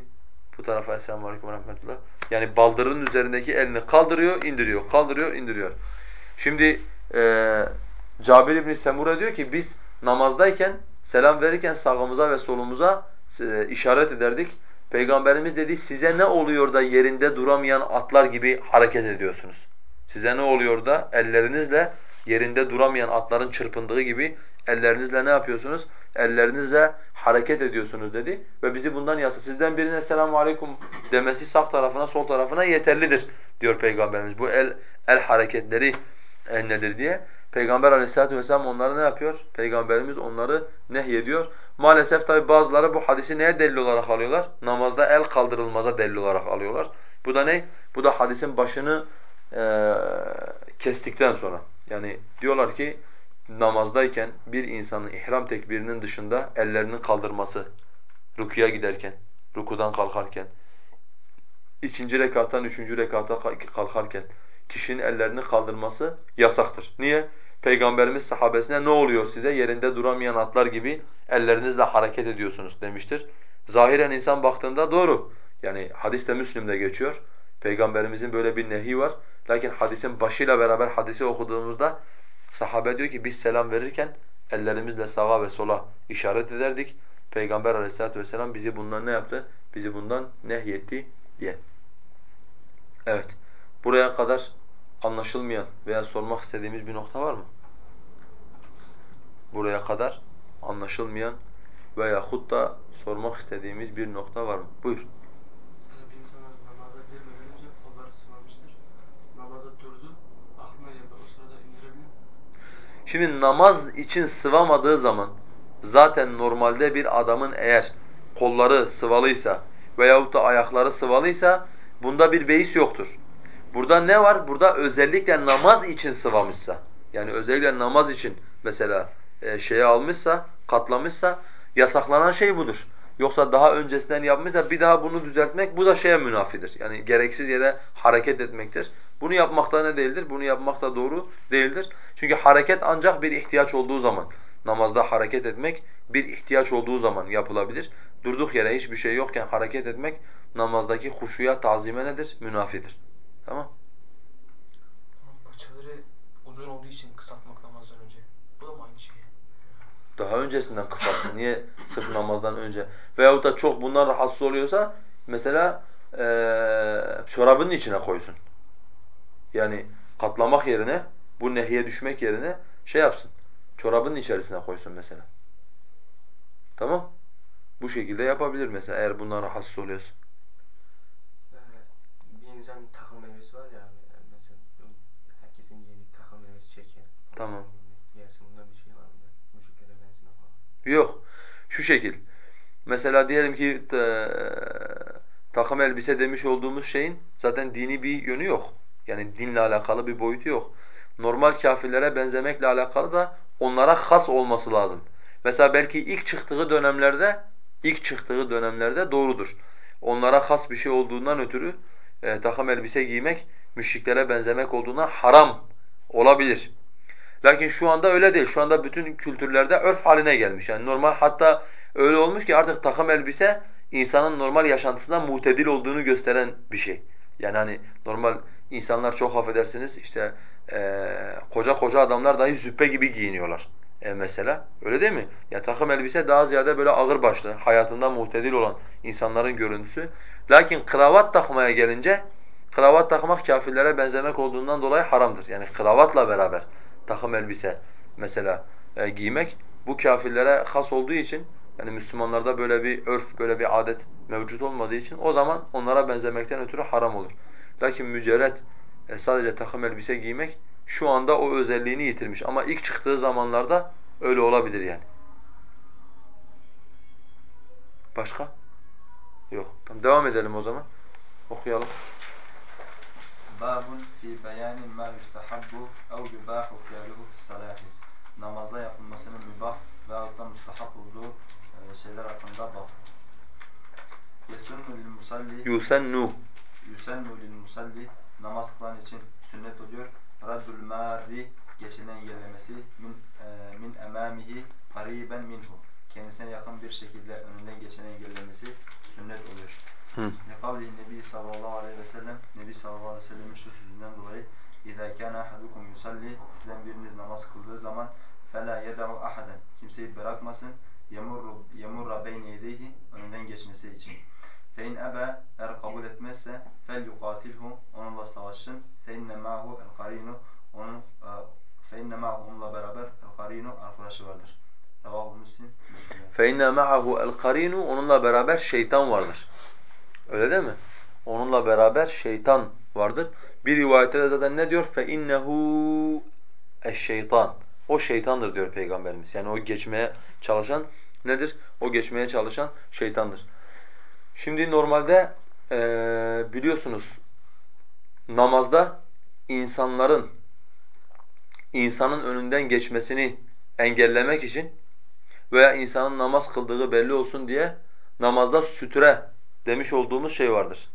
Bu tarafa selamun aleyküm ve rahmetullah. Yani baldırının üzerindeki elini kaldırıyor, indiriyor, kaldırıyor, indiriyor. Şimdi e, Cabir İbn Semura diyor ki biz namazdayken selam verirken sağımıza ve solumuza e, işaret ederdik. Peygamberimiz dedi size ne oluyor da yerinde duramayan atlar gibi hareket ediyorsunuz? Size ne oluyor da ellerinizle yerinde duramayan atların çırpındığı gibi ellerinizle ne yapıyorsunuz? Ellerinizle hareket ediyorsunuz dedi ve bizi bundan yasa. Sizden birine selamun aleyküm demesi sağ tarafına sol tarafına yeterlidir diyor Peygamberimiz. Bu el el hareketleri el nedir diye. Peygamber aleyhissalatu vesselam onları ne yapıyor? Peygamberimiz onları nehyediyor. Maalesef tabi bazıları bu hadisi neye delil olarak alıyorlar? Namazda el kaldırılmaza delil olarak alıyorlar. Bu da ne? Bu da hadisin başını e, kestikten sonra. Yani diyorlar ki namazdayken bir insanın ihram tekbirinin dışında ellerinin kaldırması, rukuya giderken, rukudan kalkarken, ikinci rekattan üçüncü rekata kalkarken kişinin ellerini kaldırması yasaktır. Niye? Peygamberimiz sahabesine ne oluyor size yerinde duramayan atlar gibi ellerinizle hareket ediyorsunuz demiştir. Zahiren insan baktığında doğru. Yani hadis de Müslim'de geçiyor. Peygamberimizin böyle bir nehi var. Lakin hadisin başıyla beraber hadisi okuduğumuzda sahabe diyor ki biz selam verirken ellerimizle sağa ve sola işaret ederdik. Peygamber aleyhissalatu vesselam bizi bundan ne yaptı? Bizi bundan nehyetti diye. Evet. Buraya kadar anlaşılmayan veya sormak istediğimiz bir nokta var mı? Buraya kadar anlaşılmayan veya da sormak istediğimiz bir nokta var mı? Buyur. Mesela bir insan namaza girmeden önce kolları sıvamıştır. Namaza durdu, aklına geldi. O sırada indirebilir Şimdi namaz için sıvamadığı zaman zaten normalde bir adamın eğer kolları sıvalıysa veyahut da ayakları sıvalıysa bunda bir beis yoktur. Burada ne var? Burada özellikle namaz için sıvamışsa, yani özellikle namaz için mesela e, şeye almışsa, katlamışsa yasaklanan şey budur. Yoksa daha öncesinden yapmışsa bir daha bunu düzeltmek bu da şeye münafidir. Yani gereksiz yere hareket etmektir. Bunu yapmak da ne değildir? Bunu yapmak da doğru değildir. Çünkü hareket ancak bir ihtiyaç olduğu zaman, namazda hareket etmek bir ihtiyaç olduğu zaman yapılabilir. Durduk yere hiçbir şey yokken hareket etmek namazdaki huşuya, tazime nedir? Münafidir. Tamam. Paçaları uzun olduğu için kısaltmak namazdan önce. Bu da mı aynı şey? Daha öncesinden kısaltsın. Niye sırf namazdan önce? Veyahut da çok bundan rahatsız oluyorsa mesela ee, çorabının içine koysun. Yani katlamak yerine, bu nehiye düşmek yerine şey yapsın. Çorabının içerisine koysun mesela. Tamam? Bu şekilde yapabilir mesela eğer bundan rahatsız oluyorsa. Tamam. Yok. Şu şekil. Mesela diyelim ki e, takım elbise demiş olduğumuz şeyin zaten dini bir yönü yok. Yani dinle alakalı bir boyutu yok. Normal kafirlere benzemekle alakalı da onlara has olması lazım. Mesela belki ilk çıktığı dönemlerde ilk çıktığı dönemlerde doğrudur. Onlara has bir şey olduğundan ötürü e, takım elbise giymek müşriklere benzemek olduğuna haram olabilir. Lakin şu anda öyle değil. Şu anda bütün kültürlerde örf haline gelmiş. Yani normal hatta öyle olmuş ki artık takım elbise insanın normal yaşantısında mutedil olduğunu gösteren bir şey. Yani hani normal insanlar çok affedersiniz işte e, koca koca adamlar dahi züppe gibi giyiniyorlar e mesela. Öyle değil mi? Ya takım elbise daha ziyade böyle ağır başlı, hayatında muhtedil olan insanların görüntüsü. Lakin kravat takmaya gelince kravat takmak kafirlere benzemek olduğundan dolayı haramdır. Yani kravatla beraber takım elbise mesela e, giymek bu kafirlere has olduğu için yani Müslümanlarda böyle bir örf, böyle bir adet mevcut olmadığı için o zaman onlara benzemekten ötürü haram olur. Lakin mücerret e, sadece takım elbise giymek şu anda o özelliğini yitirmiş ama ilk çıktığı zamanlarda öyle olabilir yani. Başka? Yok. Tamam devam edelim o zaman. Okuyalım. Babun fi beyanin ma yustahabbu ev yubahu fi'luhu fi salati. Namazda yapılmasının mübah ve da müstahap olduğu e, şeyler hakkında bab. Yesunnu lil musalli Yusennu Yusennu lil musalli namaz kılan için sünnet oluyor. Raddul marri geçeni engellemesi min e, min emamihi qariben minhu Kendisine yakın bir şekilde önünden geçeni engellemesi sünnet oluyor. لِقَوْلِهِ Nebi sallallahu aleyhi ve sellem Nebi sallallahu aleyhi ve sellemin şu sözünden dolayı اِذَا كَانَ أَحَدُكُمْ يُسَلِّ Sizden biriniz namaz kıldığı zaman فَلَا يَدَعُ أَحَدًا Kimseyi bırakmasın يَمُرَّ بَيْنِ يَدَيْهِ Önünden geçmesi için. Fe in ebe eğer kabul etmezse fel yukatilhu onunla savaşsın. Fe inne ma'hu el karinu onun e, fe inne ma'hu onunla beraber el karinu arkadaşı vardır. Revahu Müslim. Müslim. فَاِنَّ مَعَهُ الْقَر۪ينُ Onunla beraber şeytan vardır. Öyle değil mi? Onunla beraber şeytan vardır. Bir rivayette de zaten ne diyor? فَاِنَّهُ eşşeytan. O şeytandır diyor Peygamberimiz. Yani o geçmeye çalışan nedir? O geçmeye çalışan şeytandır. Şimdi normalde eee, biliyorsunuz namazda insanların insanın önünden geçmesini engellemek için veya insanın namaz kıldığı belli olsun diye namazda sütre demiş olduğumuz şey vardır.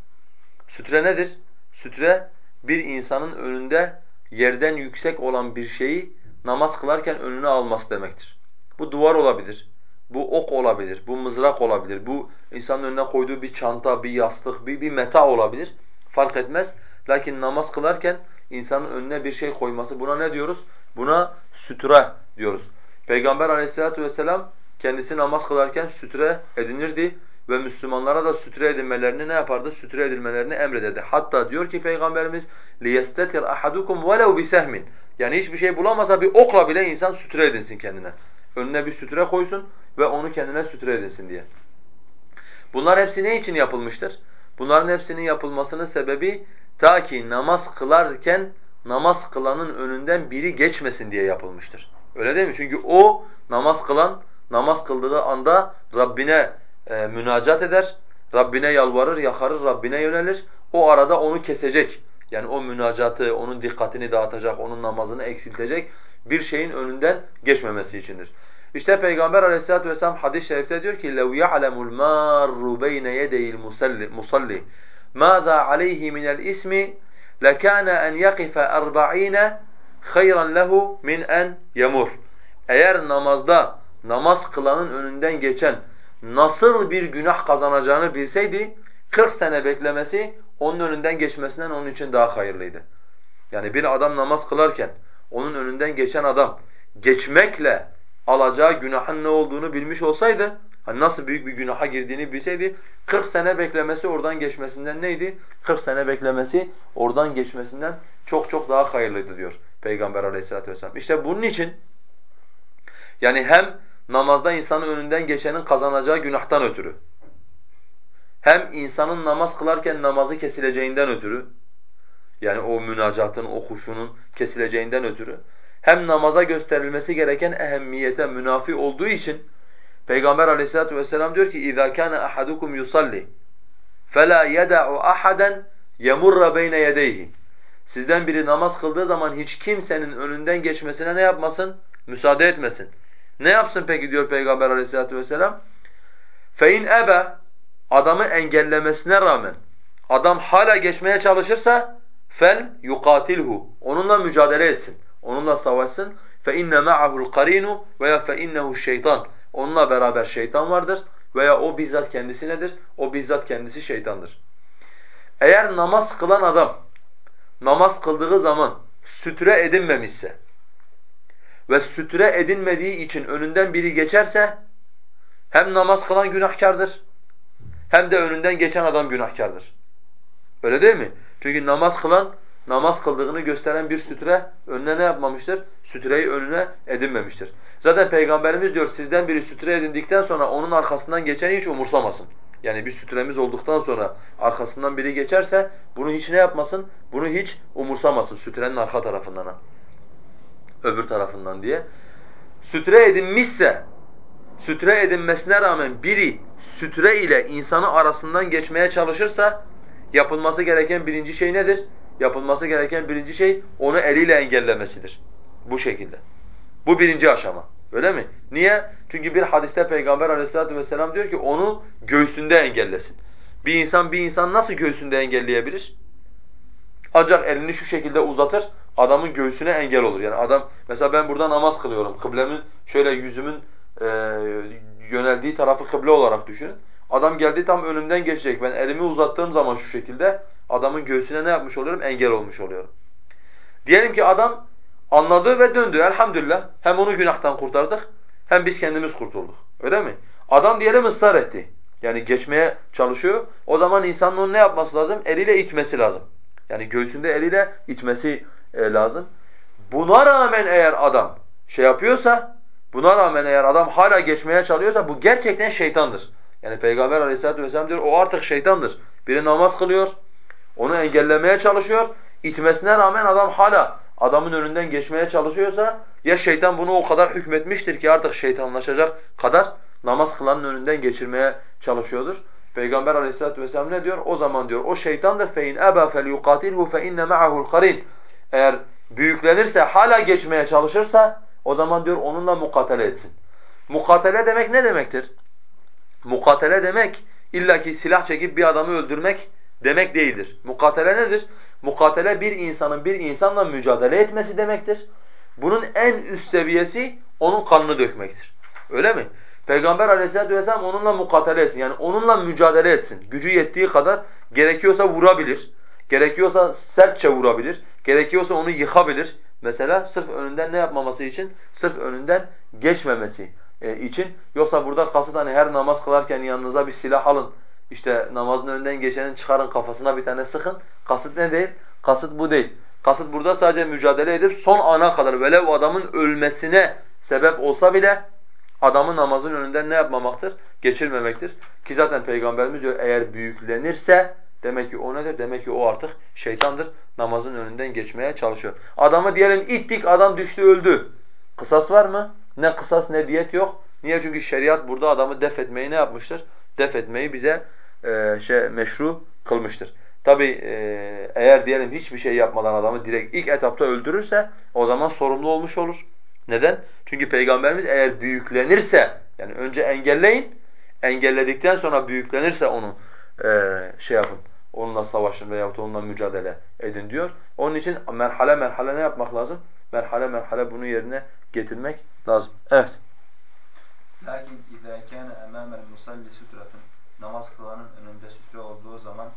Sütre nedir? Sütre bir insanın önünde yerden yüksek olan bir şeyi namaz kılarken önüne alması demektir. Bu duvar olabilir, bu ok olabilir, bu mızrak olabilir, bu insanın önüne koyduğu bir çanta, bir yastık, bir, bir meta olabilir. Fark etmez. Lakin namaz kılarken insanın önüne bir şey koyması buna ne diyoruz? Buna sütre diyoruz. Peygamber aleyhissalatu vesselam kendisi namaz kılarken sütre edinirdi ve Müslümanlara da sütre edinmelerini ne yapardı? Sütre edilmelerini emrederdi. Hatta diyor ki Peygamberimiz لِيَسْتَتِرْ أَحَدُكُمْ وَلَوْ بِسَهْمٍ Yani hiçbir şey bulamasa bir okla bile insan sütre edinsin kendine. Önüne bir sütre koysun ve onu kendine sütre edinsin diye. Bunlar hepsi ne için yapılmıştır? Bunların hepsinin yapılmasının sebebi ta ki namaz kılarken namaz kılanın önünden biri geçmesin diye yapılmıştır. Öyle değil mi? Çünkü o namaz kılan namaz kıldığı anda Rabbine e, münacat eder, Rabbine yalvarır, yakarır, Rabbine yönelir. O arada onu kesecek. Yani o münacatı, onun dikkatini dağıtacak, onun namazını eksiltecek bir şeyin önünden geçmemesi içindir. İşte Peygamber aleyhissalatu vesselam hadis-i şerifte diyor ki لَوْ يَعْلَمُ الْمَارُّ بَيْنَ يَدَيِ الْمُصَلِّ مَاذَا عَلَيْهِ مِنَ الْإِسْمِ لَكَانَ أَنْ يَقِفَ أَرْبَعِينَ خَيْرًا لَهُ مِنْ أَنْ يَمُرْ Eğer namazda namaz kılanın önünden geçen nasıl bir günah kazanacağını bilseydi 40 sene beklemesi onun önünden geçmesinden onun için daha hayırlıydı. Yani bir adam namaz kılarken onun önünden geçen adam geçmekle alacağı günahın ne olduğunu bilmiş olsaydı, hani nasıl büyük bir günaha girdiğini bilseydi 40 sene beklemesi oradan geçmesinden neydi? 40 sene beklemesi oradan geçmesinden çok çok daha hayırlıydı diyor Peygamber Aleyhisselatü vesselam. İşte bunun için yani hem namazda insanın önünden geçenin kazanacağı günahtan ötürü. Hem insanın namaz kılarken namazı kesileceğinden ötürü. Yani o münacatın, o huşunun kesileceğinden ötürü. Hem namaza gösterilmesi gereken ehemmiyete münafi olduğu için Peygamber aleyhissalatu vesselam diyor ki اِذَا كَانَ أَحَدُكُمْ يُصَلِّ فَلَا يَدَعُ أَحَدًا يَمُرَّ بَيْنَ يَدَيْهِ Sizden biri namaz kıldığı zaman hiç kimsenin önünden geçmesine ne yapmasın? Müsaade etmesin. Ne yapsın peki diyor Peygamber aleyhissalatu vesselam? فَاِنْ ebe Adamı engellemesine rağmen adam hala geçmeye çalışırsa fel yukatilhu. Onunla mücadele etsin. Onunla savaşsın. فَاِنَّ مَعَهُ الْقَر۪ينُ veya فَاِنَّهُ şeytan. Onunla beraber şeytan vardır veya o bizzat kendisi nedir? O bizzat kendisi şeytandır. Eğer namaz kılan adam namaz kıldığı zaman sütre edinmemişse ve sütre edinmediği için önünden biri geçerse hem namaz kılan günahkardır hem de önünden geçen adam günahkardır. Öyle değil mi? Çünkü namaz kılan namaz kıldığını gösteren bir sütre önüne ne yapmamıştır? Sütreyi önüne edinmemiştir. Zaten Peygamberimiz diyor sizden biri sütre edindikten sonra onun arkasından geçeni hiç umursamasın. Yani bir sütremiz olduktan sonra arkasından biri geçerse bunu hiç ne yapmasın? Bunu hiç umursamasın sütrenin arka tarafından ha. Öbür tarafından diye. Sütre edinmişse, sütre edinmesine rağmen biri sütre ile insanı arasından geçmeye çalışırsa yapılması gereken birinci şey nedir? Yapılması gereken birinci şey onu eliyle engellemesidir. Bu şekilde. Bu birinci aşama. Öyle mi? Niye? Çünkü bir hadiste Peygamber aleyhissalatu vesselam diyor ki onu göğsünde engellesin. Bir insan bir insan nasıl göğsünde engelleyebilir? Ancak elini şu şekilde uzatır, adamın göğsüne engel olur. Yani adam, mesela ben burada namaz kılıyorum. Kıblemin, şöyle yüzümün e, yöneldiği tarafı kıble olarak düşünün. Adam geldi tam önümden geçecek. Ben elimi uzattığım zaman şu şekilde adamın göğsüne ne yapmış oluyorum? Engel olmuş oluyorum. Diyelim ki adam anladı ve döndü. Elhamdülillah. Hem onu günahtan kurtardık hem biz kendimiz kurtulduk. Öyle mi? Adam diyelim ısrar etti. yani geçmeye çalışıyor. O zaman insanın onu ne yapması lazım? Eliyle itmesi lazım. Yani göğsünde eliyle itmesi e, lazım. Buna rağmen eğer adam şey yapıyorsa, buna rağmen eğer adam hala geçmeye çalışıyorsa bu gerçekten şeytandır. Yani Peygamber aleyhissalatu vesselam diyor o artık şeytandır. Biri namaz kılıyor, onu engellemeye çalışıyor. İtmesine rağmen adam hala adamın önünden geçmeye çalışıyorsa ya şeytan bunu o kadar hükmetmiştir ki artık şeytanlaşacak kadar namaz kılanın önünden geçirmeye çalışıyordur. Peygamber aleyhissalatu vesselam ne diyor? O zaman diyor o şeytandır fein eba felyuqatilhu fe inne ma'ahul qarin. Eğer büyüklenirse hala geçmeye çalışırsa o zaman diyor onunla mukatele etsin. Mukatele demek ne demektir? Mukatele demek illaki silah çekip bir adamı öldürmek demek değildir. Mukatele nedir? Mukatele bir insanın bir insanla mücadele etmesi demektir. Bunun en üst seviyesi onun kanını dökmektir. Öyle mi? Peygamber aleyhissalatu vesselam onunla mukatele etsin. Yani onunla mücadele etsin. Gücü yettiği kadar gerekiyorsa vurabilir. Gerekiyorsa sertçe vurabilir. Gerekiyorsa onu yıkabilir. Mesela sırf önünden ne yapmaması için? Sırf önünden geçmemesi e, için. Yoksa burada kasıt hani her namaz kılarken yanınıza bir silah alın. İşte namazın önünden geçenin çıkarın kafasına bir tane sıkın. Kasıt ne değil? Kasıt bu değil. Kasıt burada sadece mücadele edip son ana kadar velev adamın ölmesine sebep olsa bile adamın namazın önünden ne yapmamaktır? Geçirmemektir. Ki zaten Peygamberimiz diyor eğer büyüklenirse demek ki o nedir? Demek ki o artık şeytandır. Namazın önünden geçmeye çalışıyor. Adamı diyelim ittik adam düştü öldü. Kısas var mı? Ne kısas ne diyet yok. Niye? Çünkü şeriat burada adamı def etmeyi ne yapmıştır? Def etmeyi bize e, şey meşru kılmıştır. Tabi e, eğer diyelim hiçbir şey yapmadan adamı direkt ilk etapta öldürürse o zaman sorumlu olmuş olur. Neden? Çünkü Peygamberimiz eğer büyüklenirse yani önce engelleyin, engelledikten sonra büyüklenirse onu e, şey yapın, onunla savaşın veyahut onunla mücadele edin diyor. Onun için merhale merhale ne yapmak lazım? Merhale merhale bunu yerine getirmek lazım. Evet. Lakin اِذَا كَانَ اَمَامَ الْمُسَلِّ سُتْرَةٌ Namaz kılanın önünde sütre olduğu zaman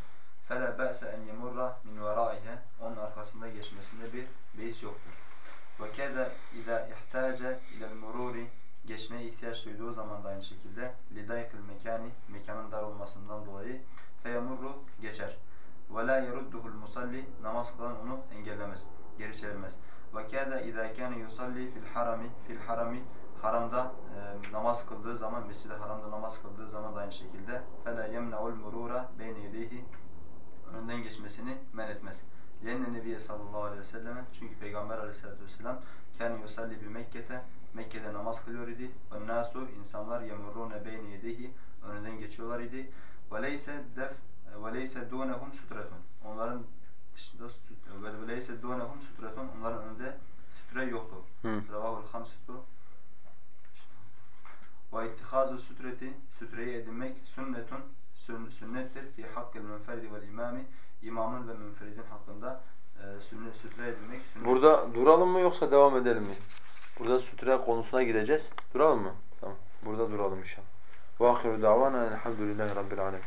فَلَا بَأْسَ اَنْ يَمُرَّ مِنْ وَرَائِهَا Onun arkasında geçmesinde bir beis yoktur. وَكَذَا اِذَا اِحْتَاجَ اِلَى الْمُرُورِ Geçmeye ihtiyaç duyduğu zaman da aynı şekilde لِدَيْقِ الْمَكَانِ Mekanın dar olmasından dolayı فَيَمُرُّ Geçer. وَلَا يَرُدُّهُ الْمُسَلِّ Namaz kılan onu engellemez, geri çevirmez. وَكَذَا اِذَا كَانَ يُصَلِّي فِي الْحَرَمِ فِي الْحَرَمِ Haramda e, namaz kıldığı zaman, mescid haramda namaz kıldığı zaman da aynı şekilde فَلَا يَمْنَعُ الْمُرُورَ بَيْنَ يَدَيْهِ Önünden geçmesini men etmez. لِيَنَّ Nebiye sallallahu aleyhi ve selleme Çünkü Peygamber aleyhissalatu vesselam كَانَ يُسَلِّ Mekke'te Mekke'de namaz kılıyor idi. وَالنَّاسُ insanlar يَمُرُّونَ بَيْنَ يَدَيْهِ Önünden geçiyorlar idi. وَلَيْسَ دَفْ وَلَيْسَ دُونَهُمْ سُتْرَةٌ Onların dışında وَلَيْسَ دُونَهُمْ سُتْرَةٌ Onların önünde sütre yoktu. Ravahul hamsitu ve ittihazu sütreti sütreyi edinmek sünnetun sünnettir fi hakkil münferidi vel imami imamın ve münferidin hakkında e, sünnet sütre edinmek sünnet. Burada duralım mı yoksa devam edelim mi? Burada sütre konusuna gideceğiz. Duralım mı? Tamam. Burada duralım inşallah. Ve ahiru davana elhamdülillahi rabbil alemin.